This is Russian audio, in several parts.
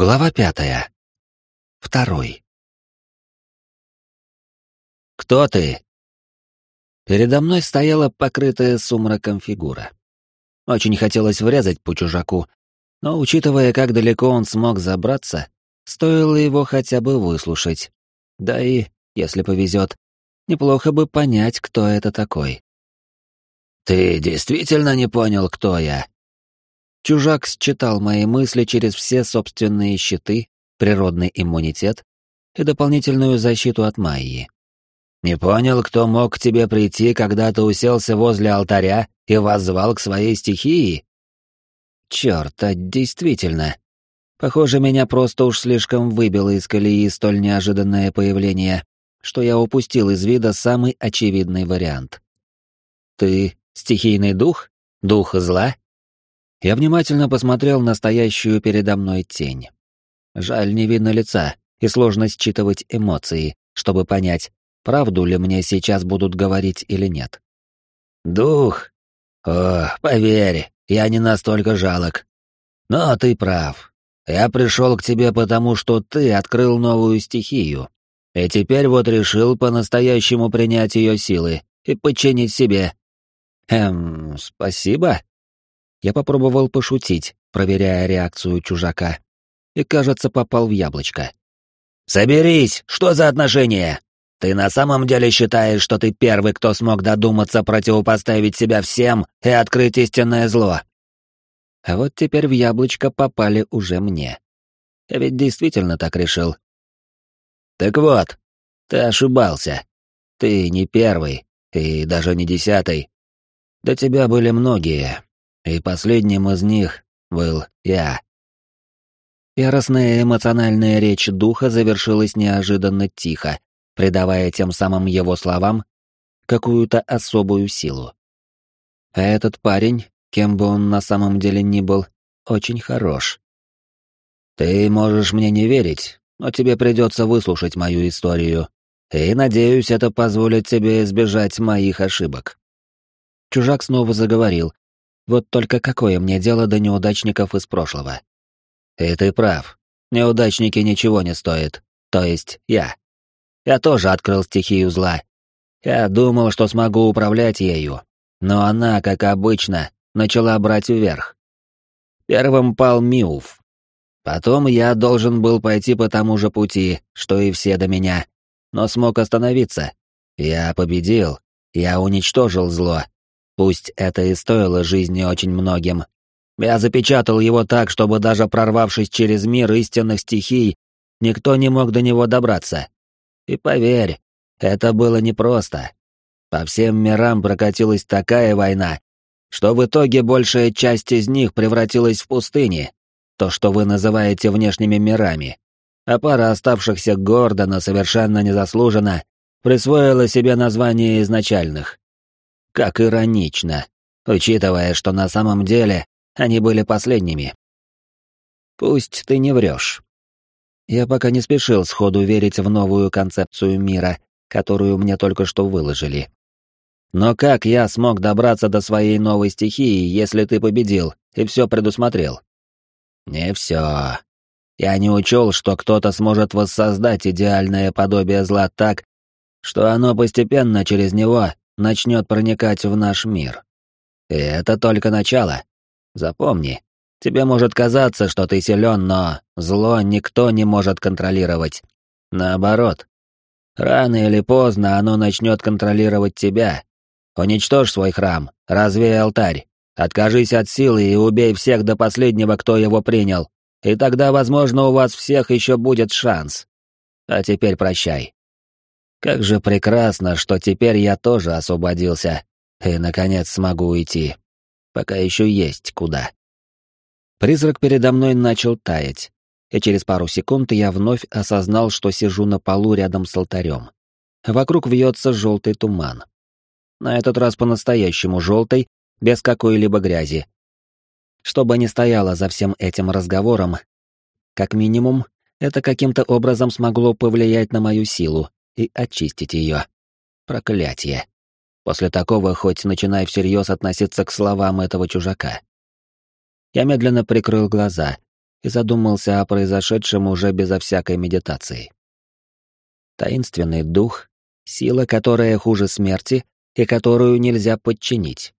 Глава пятая. Второй. «Кто ты?» Передо мной стояла покрытая сумраком фигура. Очень хотелось врезать по чужаку, но, учитывая, как далеко он смог забраться, стоило его хотя бы выслушать. Да и, если повезет, неплохо бы понять, кто это такой. «Ты действительно не понял, кто я?» Чужак считал мои мысли через все собственные щиты, природный иммунитет и дополнительную защиту от Майи. «Не понял, кто мог к тебе прийти, когда ты уселся возле алтаря и воззвал к своей стихии?» «Черт, а действительно. Похоже, меня просто уж слишком выбило из колеи столь неожиданное появление, что я упустил из вида самый очевидный вариант. Ты стихийный дух? Дух зла?» Я внимательно посмотрел на стоящую передо мной тень. Жаль, не видно лица, и сложно считывать эмоции, чтобы понять, правду ли мне сейчас будут говорить или нет. «Дух? О, поверь, я не настолько жалок. Но ты прав. Я пришел к тебе потому, что ты открыл новую стихию, и теперь вот решил по-настоящему принять ее силы и подчинить себе». «Эм, спасибо», я попробовал пошутить, проверяя реакцию чужака. И, кажется, попал в яблочко. «Соберись! Что за отношения? Ты на самом деле считаешь, что ты первый, кто смог додуматься противопоставить себя всем и открыть истинное зло?» А вот теперь в яблочко попали уже мне. Я ведь действительно так решил. «Так вот, ты ошибался. Ты не первый, и даже не десятый. До тебя были многие, и последним из них был я. Яростная эмоциональная речь духа завершилась неожиданно тихо, придавая тем самым его словам какую-то особую силу. А этот парень, кем бы он на самом деле ни был, очень хорош. Ты можешь мне не верить, но тебе придется выслушать мою историю, и, надеюсь, это позволит тебе избежать моих ошибок. Чужак снова заговорил, вот только какое мне дело до неудачников из прошлого? И ты прав. Неудачники ничего не стоят. То есть я. Я тоже открыл стихию зла. Я думал, что смогу управлять ею. Но она, как обычно, начала брать вверх. Первым пал Миуф. Потом я должен был пойти по тому же пути, что и все до меня, но смог остановиться. Я победил, я уничтожил зло, Пусть это и стоило жизни очень многим. Я запечатал его так, чтобы даже прорвавшись через мир истинных стихий, никто не мог до него добраться. И поверь, это было непросто. По всем мирам прокатилась такая война, что в итоге большая часть из них превратилась в пустыни, то, что вы называете внешними мирами. А пара оставшихся Гордона совершенно незаслуженно присвоила себе название изначальных. Как иронично, учитывая, что на самом деле они были последними. Пусть ты не врешь. Я пока не спешил сходу верить в новую концепцию мира, которую мне только что выложили. Но как я смог добраться до своей новой стихии, если ты победил и все предусмотрел? Не все. Я не учел, что кто-то сможет воссоздать идеальное подобие зла так, что оно постепенно через него начнет проникать в наш мир. И это только начало. Запомни, тебе может казаться, что ты силен, но зло никто не может контролировать. Наоборот. Рано или поздно оно начнет контролировать тебя. Уничтожь свой храм, развей алтарь, откажись от силы и убей всех до последнего, кто его принял. И тогда, возможно, у вас всех еще будет шанс. А теперь прощай. Как же прекрасно, что теперь я тоже освободился и, наконец, смогу уйти. Пока еще есть куда. Призрак передо мной начал таять, и через пару секунд я вновь осознал, что сижу на полу рядом с алтарем. Вокруг вьется желтый туман. На этот раз по-настоящему желтый, без какой-либо грязи. Что бы ни стояло за всем этим разговором, как минимум, это каким-то образом смогло повлиять на мою силу, и очистить ее. Проклятие. После такого хоть начинай всерьез относиться к словам этого чужака. Я медленно прикрыл глаза, и задумался о произошедшем уже безо всякой медитации. Таинственный дух, сила, которая хуже смерти и которую нельзя подчинить.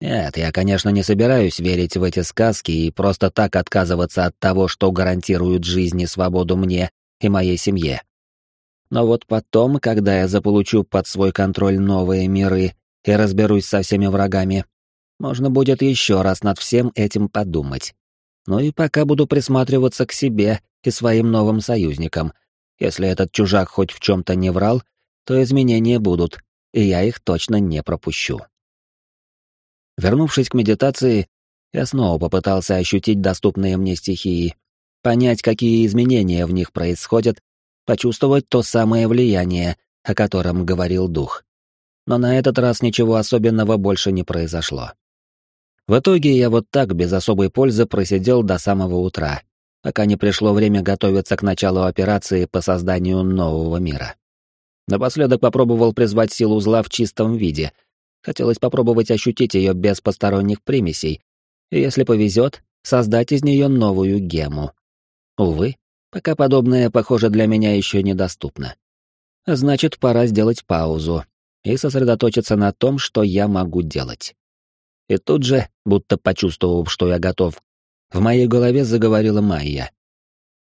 Нет, я, конечно, не собираюсь верить в эти сказки и просто так отказываться от того, что гарантирует жизнь и свободу мне и моей семье. Но вот потом, когда я заполучу под свой контроль новые миры и разберусь со всеми врагами, можно будет еще раз над всем этим подумать. Ну и пока буду присматриваться к себе и своим новым союзникам. Если этот чужак хоть в чем-то не врал, то изменения будут, и я их точно не пропущу. Вернувшись к медитации, я снова попытался ощутить доступные мне стихии, понять, какие изменения в них происходят, почувствовать то самое влияние, о котором говорил дух. Но на этот раз ничего особенного больше не произошло. В итоге я вот так без особой пользы просидел до самого утра, пока не пришло время готовиться к началу операции по созданию нового мира. Напоследок попробовал призвать силу зла в чистом виде. Хотелось попробовать ощутить ее без посторонних примесей, и если повезет, создать из нее новую гему. Увы, пока подобное, похоже, для меня еще недоступно. Значит, пора сделать паузу и сосредоточиться на том, что я могу делать. И тут же, будто почувствовав, что я готов, в моей голове заговорила Майя.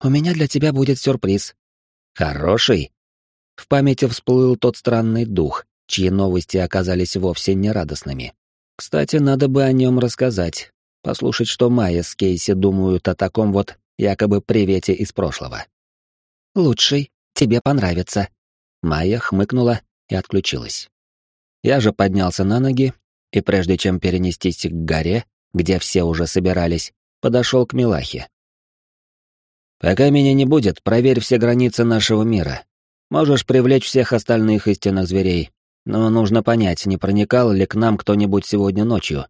«У меня для тебя будет сюрприз». «Хороший?» В памяти всплыл тот странный дух, чьи новости оказались вовсе не радостными. Кстати, надо бы о нем рассказать, послушать, что Майя с Кейси думают о таком вот якобы привете из прошлого. «Лучший, тебе понравится». Майя хмыкнула и отключилась. Я же поднялся на ноги и прежде чем перенестись к горе, где все уже собирались, подошел к Милахе. «Пока меня не будет, проверь все границы нашего мира. Можешь привлечь всех остальных истинных зверей, но нужно понять, не проникал ли к нам кто-нибудь сегодня ночью.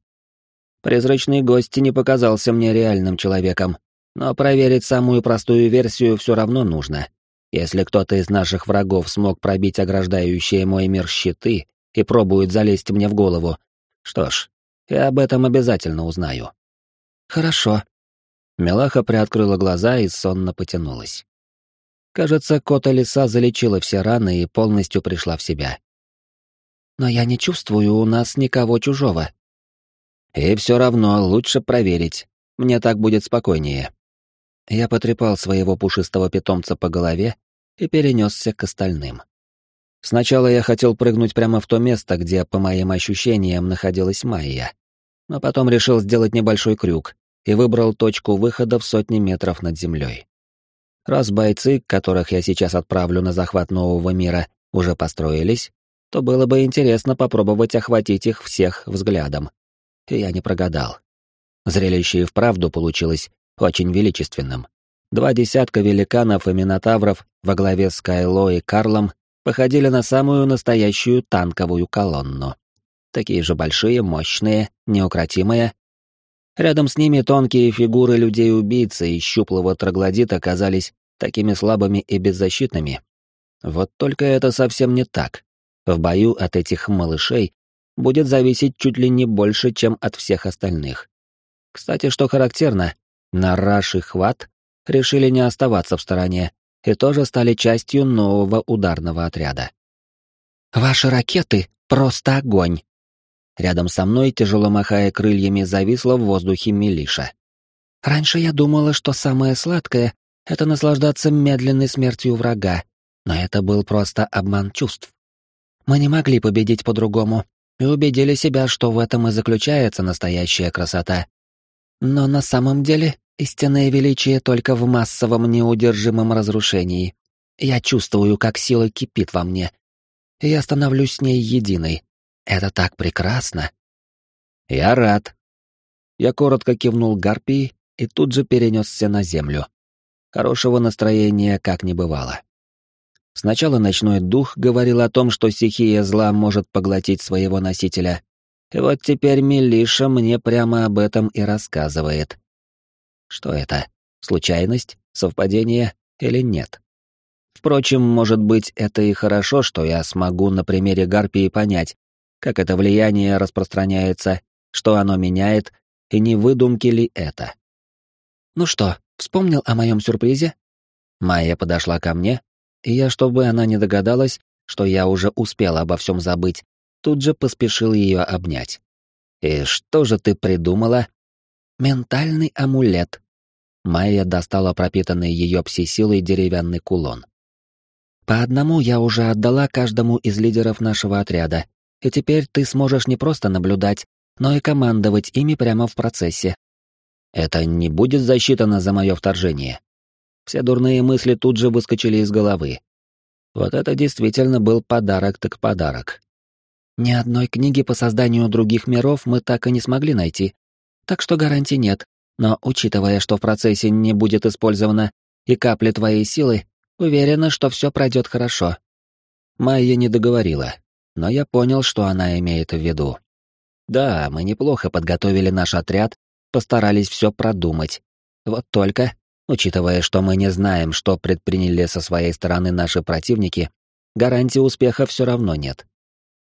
Призрачный гость не показался мне реальным человеком, но проверить самую простую версию все равно нужно. Если кто-то из наших врагов смог пробить ограждающие мой мир щиты и пробует залезть мне в голову, что ж, я об этом обязательно узнаю. Хорошо. Мелаха приоткрыла глаза и сонно потянулась. Кажется, кота лиса залечила все раны и полностью пришла в себя. Но я не чувствую у нас никого чужого. И все равно лучше проверить. Мне так будет спокойнее. Я потрепал своего пушистого питомца по голове и перенесся к остальным. Сначала я хотел прыгнуть прямо в то место, где, по моим ощущениям, находилась Майя. Но потом решил сделать небольшой крюк и выбрал точку выхода в сотни метров над землей. Раз бойцы, которых я сейчас отправлю на захват нового мира, уже построились, то было бы интересно попробовать охватить их всех взглядом. И я не прогадал. Зрелище и вправду получилось очень величественным. Два десятка великанов и минотавров во главе с Кайло и Карлом походили на самую настоящую танковую колонну. Такие же большие, мощные, неукротимые. Рядом с ними тонкие фигуры людей-убийцы и щуплого троглодита казались такими слабыми и беззащитными. Вот только это совсем не так. В бою от этих малышей будет зависеть чуть ли не больше, чем от всех остальных. Кстати, что характерно, Нараш и Хват решили не оставаться в стороне и тоже стали частью нового ударного отряда. «Ваши ракеты — просто огонь!» Рядом со мной, тяжело махая крыльями, зависла в воздухе Милиша. «Раньше я думала, что самое сладкое — это наслаждаться медленной смертью врага, но это был просто обман чувств. Мы не могли победить по-другому и убедили себя, что в этом и заключается настоящая красота. Но на самом деле Истинное величие только в массовом неудержимом разрушении. Я чувствую, как сила кипит во мне. Я становлюсь с ней единой. Это так прекрасно. Я рад. Я коротко кивнул Гарпии и тут же перенесся на землю. Хорошего настроения как не бывало. Сначала ночной дух говорил о том, что стихия зла может поглотить своего носителя. И вот теперь Милиша мне прямо об этом и рассказывает. Что это? Случайность? Совпадение? Или нет? Впрочем, может быть, это и хорошо, что я смогу на примере Гарпии понять, как это влияние распространяется, что оно меняет, и не выдумки ли это. «Ну что, вспомнил о моем сюрпризе?» Майя подошла ко мне, и я, чтобы она не догадалась, что я уже успел обо всем забыть, тут же поспешил ее обнять. «И что же ты придумала?» «Ментальный амулет». Майя достала пропитанный ее пси-силой деревянный кулон. «По одному я уже отдала каждому из лидеров нашего отряда, и теперь ты сможешь не просто наблюдать, но и командовать ими прямо в процессе. Это не будет засчитано за мое вторжение. Все дурные мысли тут же выскочили из головы. Вот это действительно был подарок так подарок. Ни одной книги по созданию других миров мы так и не смогли найти. Так что гарантий нет, но учитывая, что в процессе не будет использовано и капли твоей силы, уверена, что все пройдет хорошо. Майя не договорила, но я понял, что она имеет в виду. Да, мы неплохо подготовили наш отряд, постарались все продумать. Вот только Учитывая, что мы не знаем, что предприняли со своей стороны наши противники, гарантии успеха все равно нет.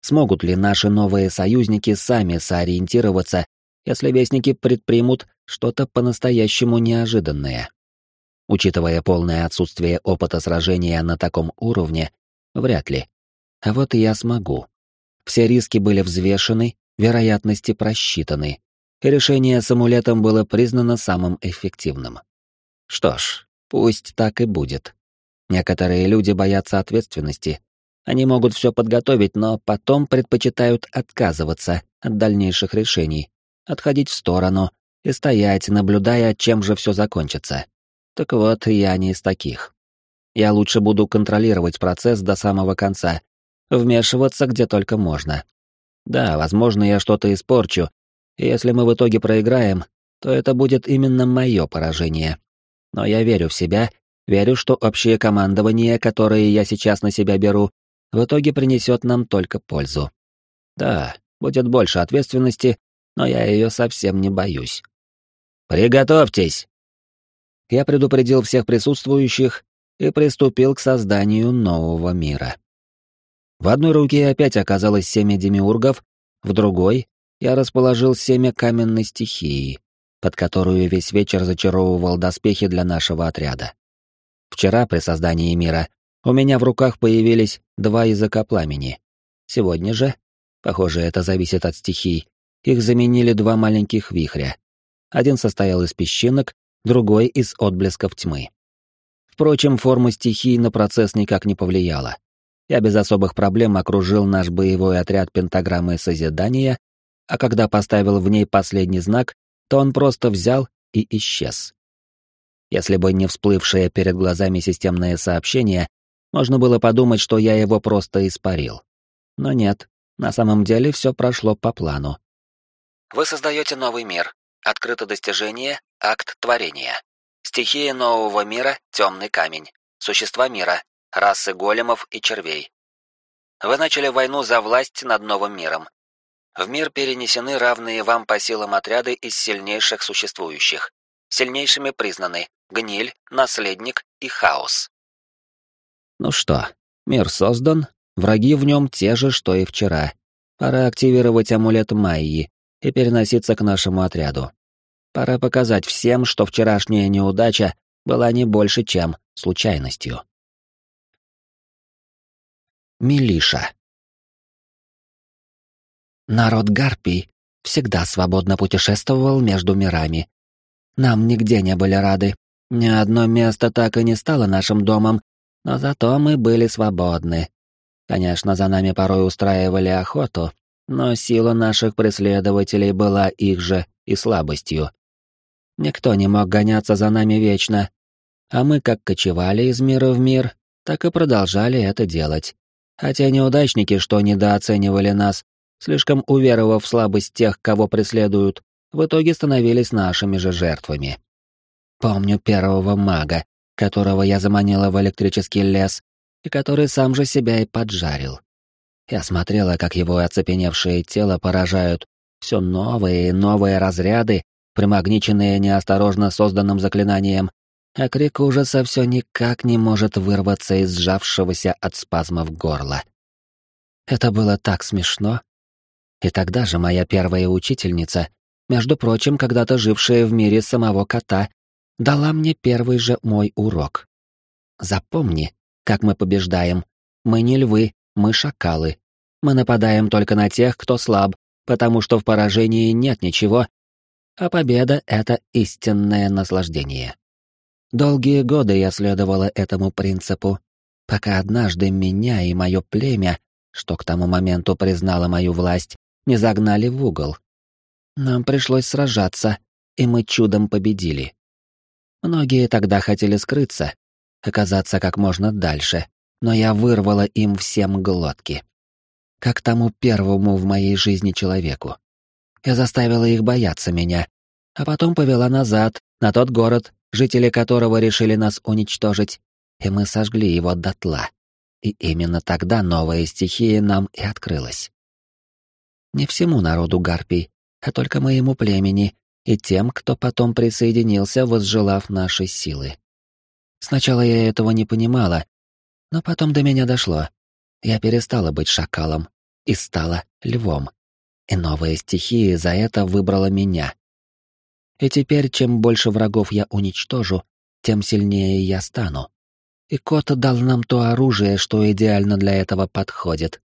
Смогут ли наши новые союзники сами сориентироваться, если вестники предпримут что-то по-настоящему неожиданное? Учитывая полное отсутствие опыта сражения на таком уровне, вряд ли. А вот я смогу. Все риски были взвешены, вероятности просчитаны, и решение с амулетом было признано самым эффективным. Что ж, пусть так и будет. Некоторые люди боятся ответственности. Они могут все подготовить, но потом предпочитают отказываться от дальнейших решений, отходить в сторону и стоять, наблюдая, чем же все закончится. Так вот, я не из таких. Я лучше буду контролировать процесс до самого конца, вмешиваться где только можно. Да, возможно, я что-то испорчу, и если мы в итоге проиграем, то это будет именно мое поражение, но я верю в себя, верю, что общее командование, которое я сейчас на себя беру, в итоге принесет нам только пользу. Да, будет больше ответственности, но я ее совсем не боюсь. «Приготовьтесь!» Я предупредил всех присутствующих и приступил к созданию нового мира. В одной руке опять оказалось семя демиургов, в другой я расположил семя каменной стихии, под которую весь вечер зачаровывал доспехи для нашего отряда. Вчера при создании мира у меня в руках появились два языка пламени. Сегодня же, похоже, это зависит от стихий, их заменили два маленьких вихря. Один состоял из песчинок, другой — из отблесков тьмы. Впрочем, форма стихий на процесс никак не повлияла. Я без особых проблем окружил наш боевой отряд пентаграммой созидания, а когда поставил в ней последний знак, то он просто взял и исчез. Если бы не всплывшее перед глазами системное сообщение, можно было подумать, что я его просто испарил. Но нет, на самом деле все прошло по плану. Вы создаете новый мир. Открыто достижение, акт творения. Стихия нового мира — темный камень. Существа мира — расы големов и червей. Вы начали войну за власть над новым миром. В мир перенесены равные вам по силам отряды из сильнейших существующих. Сильнейшими признаны Гниль, Наследник и Хаос. Ну что, мир создан, враги в нем те же, что и вчера. Пора активировать амулет Майи и переноситься к нашему отряду. Пора показать всем, что вчерашняя неудача была не больше, чем случайностью. Милиша Народ Гарпий всегда свободно путешествовал между мирами. Нам нигде не были рады. Ни одно место так и не стало нашим домом, но зато мы были свободны. Конечно, за нами порой устраивали охоту, но сила наших преследователей была их же и слабостью. Никто не мог гоняться за нами вечно, а мы как кочевали из мира в мир, так и продолжали это делать. Хотя неудачники, что недооценивали нас, слишком уверовав в слабость тех, кого преследуют, в итоге становились нашими же жертвами. Помню первого мага, которого я заманила в электрический лес, и который сам же себя и поджарил. Я смотрела, как его оцепеневшее тело поражают все новые и новые разряды, примагниченные неосторожно созданным заклинанием, а крик ужаса все никак не может вырваться из сжавшегося от спазмов горла. Это было так смешно, и тогда же моя первая учительница, между прочим, когда-то жившая в мире самого кота, дала мне первый же мой урок. Запомни, как мы побеждаем. Мы не львы, мы шакалы. Мы нападаем только на тех, кто слаб, потому что в поражении нет ничего, а победа — это истинное наслаждение. Долгие годы я следовала этому принципу, пока однажды меня и мое племя, что к тому моменту признало мою власть, не загнали в угол. Нам пришлось сражаться, и мы чудом победили. Многие тогда хотели скрыться, оказаться как можно дальше, но я вырвала им всем глотки. Как тому первому в моей жизни человеку. Я заставила их бояться меня, а потом повела назад, на тот город, жители которого решили нас уничтожить, и мы сожгли его дотла. И именно тогда новая стихия нам и открылась. Не всему народу гарпий, а только моему племени и тем, кто потом присоединился, возжелав нашей силы. Сначала я этого не понимала, но потом до меня дошло. Я перестала быть шакалом и стала львом. И новая стихия за это выбрала меня. И теперь, чем больше врагов я уничтожу, тем сильнее я стану. И кот дал нам то оружие, что идеально для этого подходит.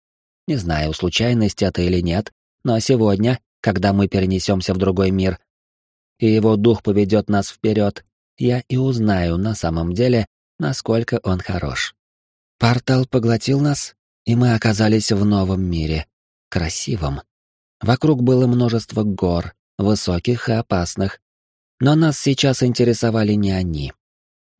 Не знаю, случайность это или нет, но сегодня, когда мы перенесемся в другой мир, и его дух поведет нас вперед, я и узнаю на самом деле, насколько он хорош. Портал поглотил нас, и мы оказались в новом мире, красивом. Вокруг было множество гор, высоких и опасных. Но нас сейчас интересовали не они.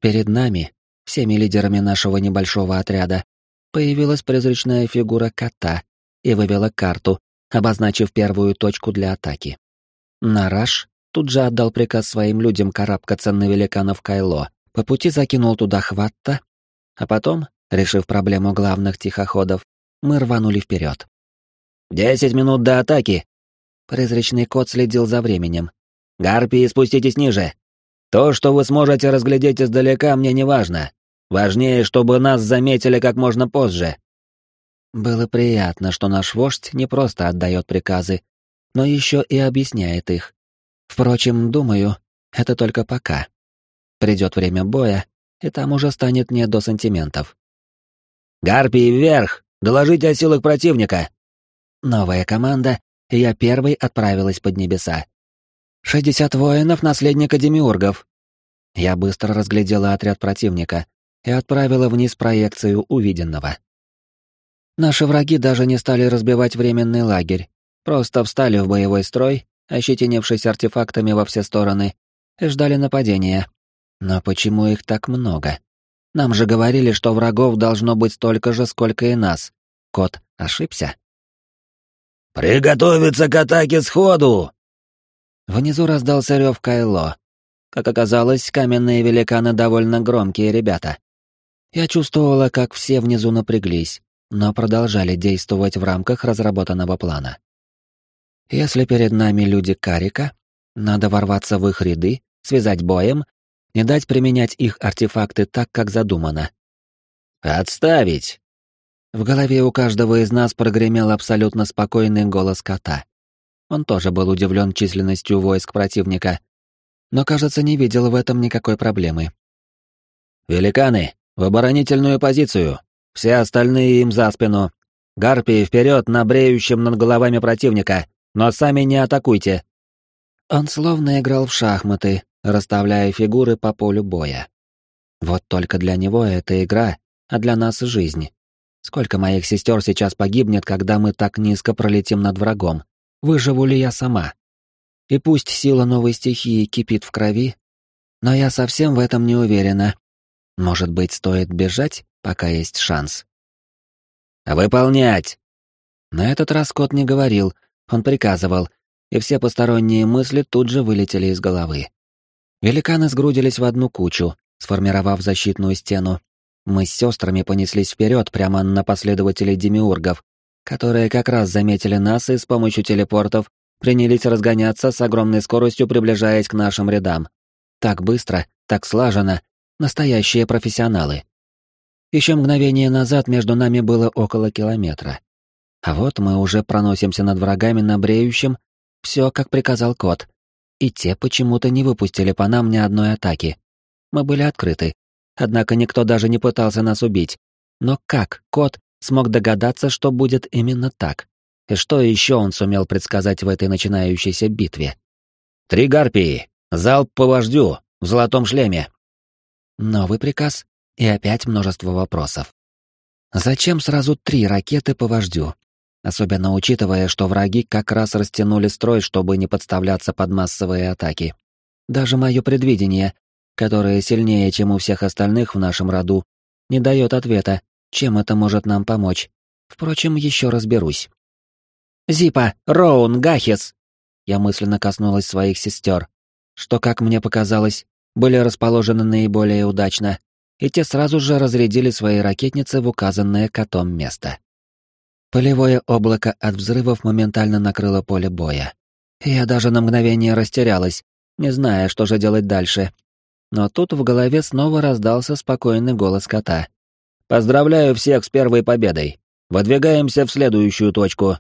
Перед нами, всеми лидерами нашего небольшого отряда, появилась призрачная фигура кота и вывела карту, обозначив первую точку для атаки. Нараш тут же отдал приказ своим людям карабкаться на великанов Кайло, по пути закинул туда хватта, а потом, решив проблему главных тихоходов, мы рванули вперед. «Десять минут до атаки!» Призрачный кот следил за временем. «Гарпии, спуститесь ниже! То, что вы сможете разглядеть издалека, мне не важно. Важнее, чтобы нас заметили как можно позже». Было приятно, что наш вождь не просто отдает приказы, но еще и объясняет их. Впрочем, думаю, это только пока. Придет время боя, и там уже станет не до сантиментов. «Гарпии вверх! Доложите о силах противника!» Новая команда, и я первой отправилась под небеса. «Шестьдесят воинов наследника демиургов». Я быстро разглядела отряд противника и отправила вниз проекцию увиденного. Наши враги даже не стали разбивать временный лагерь, просто встали в боевой строй, ощетинившись артефактами во все стороны, и ждали нападения. Но почему их так много? Нам же говорили, что врагов должно быть столько же, сколько и нас. Кот ошибся? «Приготовиться к атаке сходу!» Внизу раздался рев Кайло. Как оказалось, каменные великаны довольно громкие ребята. Я чувствовала, как все внизу напряглись, но продолжали действовать в рамках разработанного плана. Если перед нами люди Карика, надо ворваться в их ряды, связать боем, не дать применять их артефакты так, как задумано. «Отставить!» В голове у каждого из нас прогремел абсолютно спокойный голос кота. Он тоже был удивлен численностью войск противника, но, кажется, не видел в этом никакой проблемы. «Великаны, в оборонительную позицию! Все остальные им за спину! Гарпии вперед на бреющем над головами противника, но сами не атакуйте!» Он словно играл в шахматы, расставляя фигуры по полю боя. Вот только для него это игра, а для нас жизнь. Сколько моих сестер сейчас погибнет, когда мы так низко пролетим над врагом? Выживу ли я сама? И пусть сила новой стихии кипит в крови, но я совсем в этом не уверена. Может быть, стоит бежать, пока есть шанс? «Выполнять!» На этот раз кот не говорил, он приказывал, и все посторонние мысли тут же вылетели из головы. Великаны сгрудились в одну кучу, сформировав защитную стену, мы с сестрами понеслись вперед прямо на последователей демиургов, которые как раз заметили нас и с помощью телепортов принялись разгоняться с огромной скоростью, приближаясь к нашим рядам. Так быстро, так слаженно, настоящие профессионалы. Еще мгновение назад между нами было около километра. А вот мы уже проносимся над врагами на бреющем, все, как приказал кот. И те почему-то не выпустили по нам ни одной атаки, мы были открыты. Однако никто даже не пытался нас убить. Но как кот смог догадаться, что будет именно так? И что еще он сумел предсказать в этой начинающейся битве? «Три гарпии! Залп по вождю! В золотом шлеме!» Новый приказ и опять множество вопросов. Зачем сразу три ракеты по вождю? Особенно учитывая, что враги как раз растянули строй, чтобы не подставляться под массовые атаки. Даже мое предвидение, которое сильнее, чем у всех остальных в нашем роду, не дает ответа, чем это может нам помочь. Впрочем, еще разберусь. «Зипа! Роун! Гахис!» Я мысленно коснулась своих сестер, что, как мне показалось, были расположены наиболее удачно, и те сразу же разрядили свои ракетницы в указанное котом место. Полевое облако от взрывов моментально накрыло поле боя. Я даже на мгновение растерялась, не зная, что же делать дальше. Но тут в голове снова раздался спокойный голос кота. «Поздравляю всех с первой победой. Выдвигаемся в следующую точку.